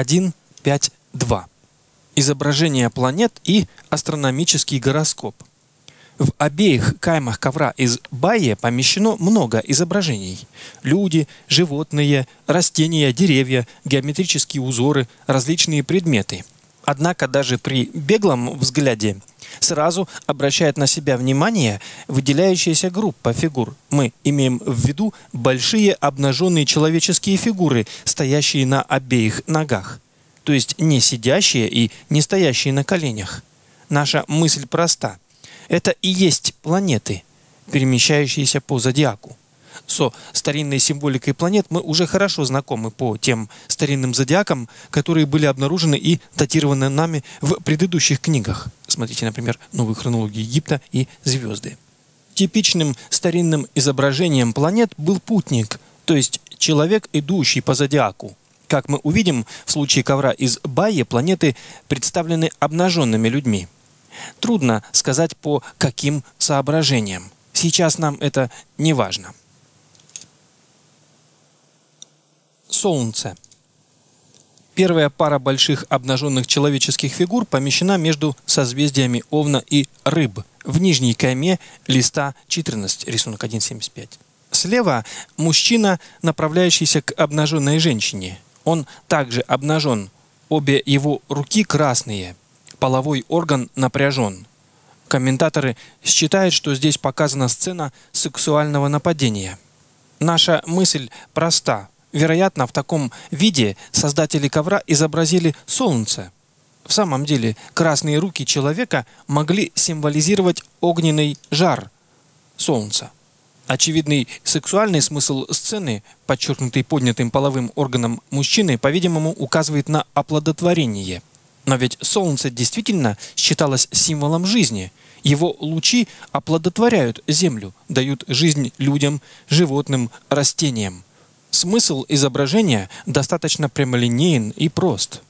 1.5.2. Изображение планет и астрономический гороскоп. В обеих каймах ковра из Байе помещено много изображений. Люди, животные, растения, деревья, геометрические узоры, различные предметы. Однако даже при беглом взгляде сразу обращает на себя внимание выделяющаяся группа фигур. Мы имеем в виду большие обнаженные человеческие фигуры, стоящие на обеих ногах. То есть не сидящие и не стоящие на коленях. Наша мысль проста. Это и есть планеты, перемещающиеся по зодиаку со старинной символикой планет мы уже хорошо знакомы по тем старинным зодиакам, которые были обнаружены и датированы нами в предыдущих книгах. Смотрите, например, «Новую хронологию Египта» и «Звезды». Типичным старинным изображением планет был путник, то есть человек, идущий по зодиаку. Как мы увидим, в случае ковра из Байи планеты представлены обнаженными людьми. Трудно сказать по каким соображениям. Сейчас нам это не важно. Солнце. Первая пара больших обнаженных человеческих фигур помещена между созвездиями Овна и Рыб в нижней кайме листа 14, рисунок 1.75. Слева мужчина, направляющийся к обнаженной женщине. Он также обнажен. Обе его руки красные. Половой орган напряжен. Комментаторы считают, что здесь показана сцена сексуального нападения. Наша мысль проста. Вероятно, в таком виде создатели ковра изобразили солнце. В самом деле, красные руки человека могли символизировать огненный жар солнца. Очевидный сексуальный смысл сцены, подчеркнутый поднятым половым органом мужчины, по-видимому, указывает на оплодотворение. Но ведь солнце действительно считалось символом жизни. Его лучи оплодотворяют землю, дают жизнь людям, животным, растениям. Смысл изображения достаточно прямолинеен и прост.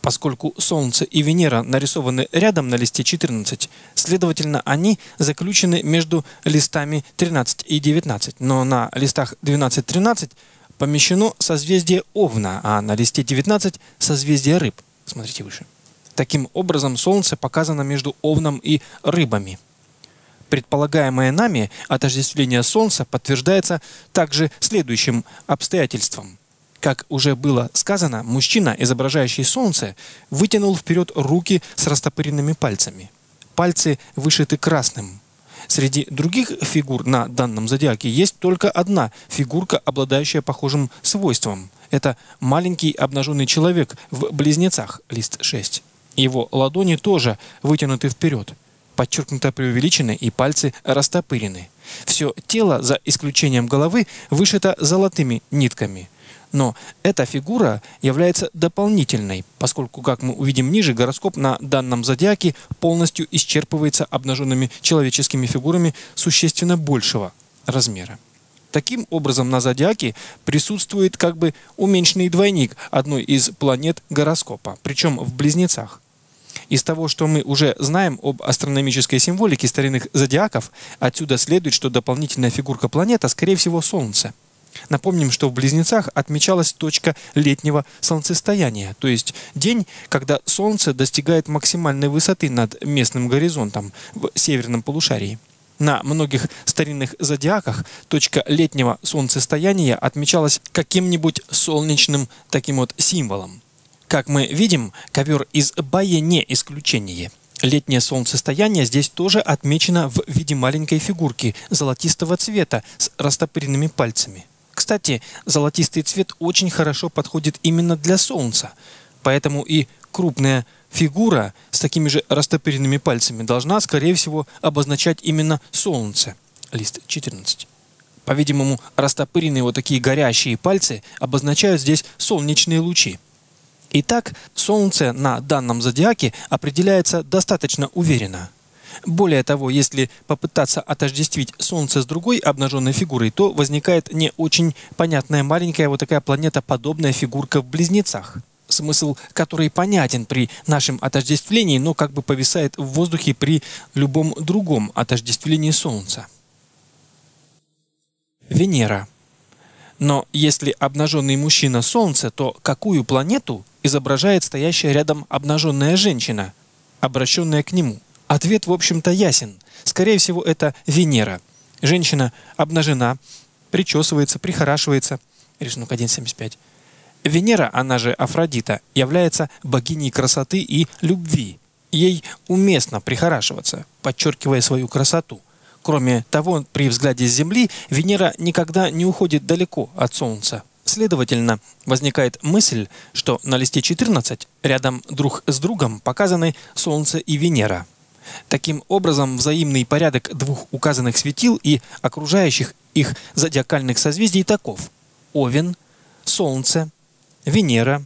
Поскольку Солнце и Венера нарисованы рядом на листе 14, следовательно, они заключены между листами 13 и 19. Но на листах 12-13 помещено созвездие Овна, а на листе 19 созвездие Рыб. Смотрите выше. Таким образом, Солнце показано между Овном и Рыбами. Предполагаемое нами отождествление Солнца подтверждается также следующим обстоятельством. Как уже было сказано, мужчина, изображающий Солнце, вытянул вперед руки с растопыренными пальцами. Пальцы вышиты красным. Среди других фигур на данном зодиаке есть только одна фигурка, обладающая похожим свойством. Это маленький обнаженный человек в близнецах, лист 6. Его ладони тоже вытянуты вперед подчеркнуто преувеличены и пальцы растопырены. Все тело, за исключением головы, вышито золотыми нитками. Но эта фигура является дополнительной, поскольку, как мы увидим ниже, гороскоп на данном зодиаке полностью исчерпывается обнаженными человеческими фигурами существенно большего размера. Таким образом, на зодиаке присутствует как бы уменьшенный двойник одной из планет гороскопа, причем в близнецах. Из того, что мы уже знаем об астрономической символике старинных зодиаков, отсюда следует, что дополнительная фигурка планета, скорее всего, Солнце. Напомним, что в Близнецах отмечалась точка летнего солнцестояния, то есть день, когда Солнце достигает максимальной высоты над местным горизонтом в северном полушарии. На многих старинных зодиаках точка летнего солнцестояния отмечалась каким-нибудь солнечным таким вот символом. Как мы видим, ковер из Бая не исключение. Летнее солнцестояние здесь тоже отмечено в виде маленькой фигурки золотистого цвета с растопыренными пальцами. Кстати, золотистый цвет очень хорошо подходит именно для солнца, поэтому и крупная фигура с такими же растопыренными пальцами должна, скорее всего, обозначать именно солнце. Лист 14. По-видимому, растопыренные вот такие горящие пальцы обозначают здесь солнечные лучи. Итак, Солнце на данном зодиаке определяется достаточно уверенно. Более того, если попытаться отождествить Солнце с другой обнаженной фигурой, то возникает не очень понятная маленькая вот такая планетоподобная фигурка в близнецах. Смысл которой понятен при нашем отождествлении, но как бы повисает в воздухе при любом другом отождествлении Солнца. Венера. Но если обнаженный мужчина Солнце, то какую планету изображает стоящая рядом обнаженная женщина, обращенная к нему? Ответ, в общем-то, ясен. Скорее всего, это Венера. Женщина обнажена, причесывается, прихорашивается. Рисунок 1.75. Венера, она же Афродита, является богиней красоты и любви. Ей уместно прихорашиваться, подчеркивая свою красоту. Кроме того, при взгляде с Земли Венера никогда не уходит далеко от Солнца. Следовательно, возникает мысль, что на листе 14 рядом друг с другом показаны Солнце и Венера. Таким образом, взаимный порядок двух указанных светил и окружающих их зодиакальных созвездий таков. Овен, Солнце, Венера,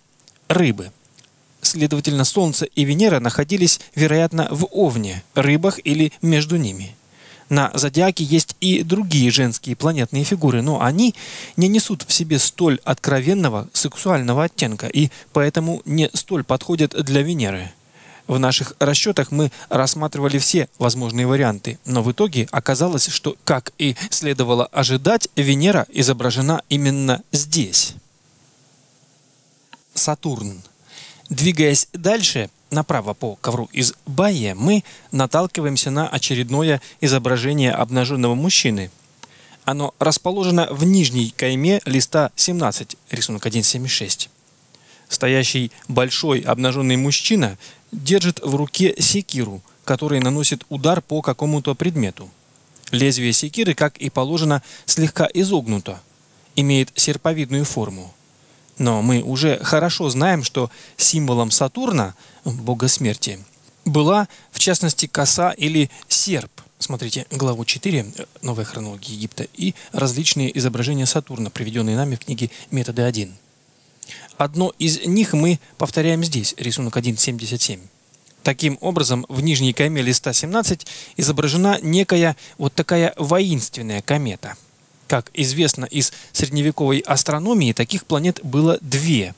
Рыбы. Следовательно, Солнце и Венера находились, вероятно, в Овне, Рыбах или между ними. На зодиаке есть и другие женские планетные фигуры, но они не несут в себе столь откровенного сексуального оттенка и поэтому не столь подходят для Венеры. В наших расчетах мы рассматривали все возможные варианты, но в итоге оказалось, что, как и следовало ожидать, Венера изображена именно здесь. Сатурн. Двигаясь дальше, направо по ковру из Байя, мы наталкиваемся на очередное изображение обнаженного мужчины. Оно расположено в нижней кайме листа 17, рисунок 1.76. Стоящий большой обнаженный мужчина держит в руке секиру, который наносит удар по какому-то предмету. Лезвие секиры, как и положено, слегка изогнуто, имеет серповидную форму. Но мы уже хорошо знаем, что символом Сатурна, бога смерти, была, в частности, коса или серп. Смотрите главу 4 «Новая хронология Египта» и различные изображения Сатурна, приведенные нами в книге «Методы 1». Одно из них мы повторяем здесь, рисунок 1.77. Таким образом, в нижней кайме листа 17 изображена некая вот такая воинственная комета – как известно из средневековой астрономии, таких планет было две.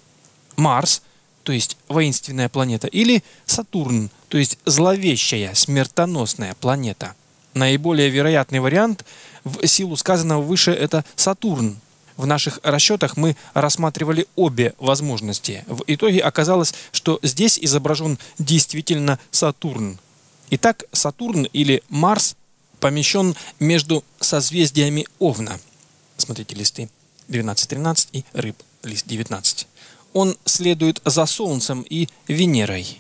Марс, то есть воинственная планета, или Сатурн, то есть зловещая, смертоносная планета. Наиболее вероятный вариант в силу сказанного выше это Сатурн. В наших расчетах мы рассматривали обе возможности. В итоге оказалось, что здесь изображен действительно Сатурн. Итак, Сатурн или Марс помещен между созвездиями Овна. Смотрите листы 12-13 и Рыб, лист 19. Он следует за Солнцем и Венерой.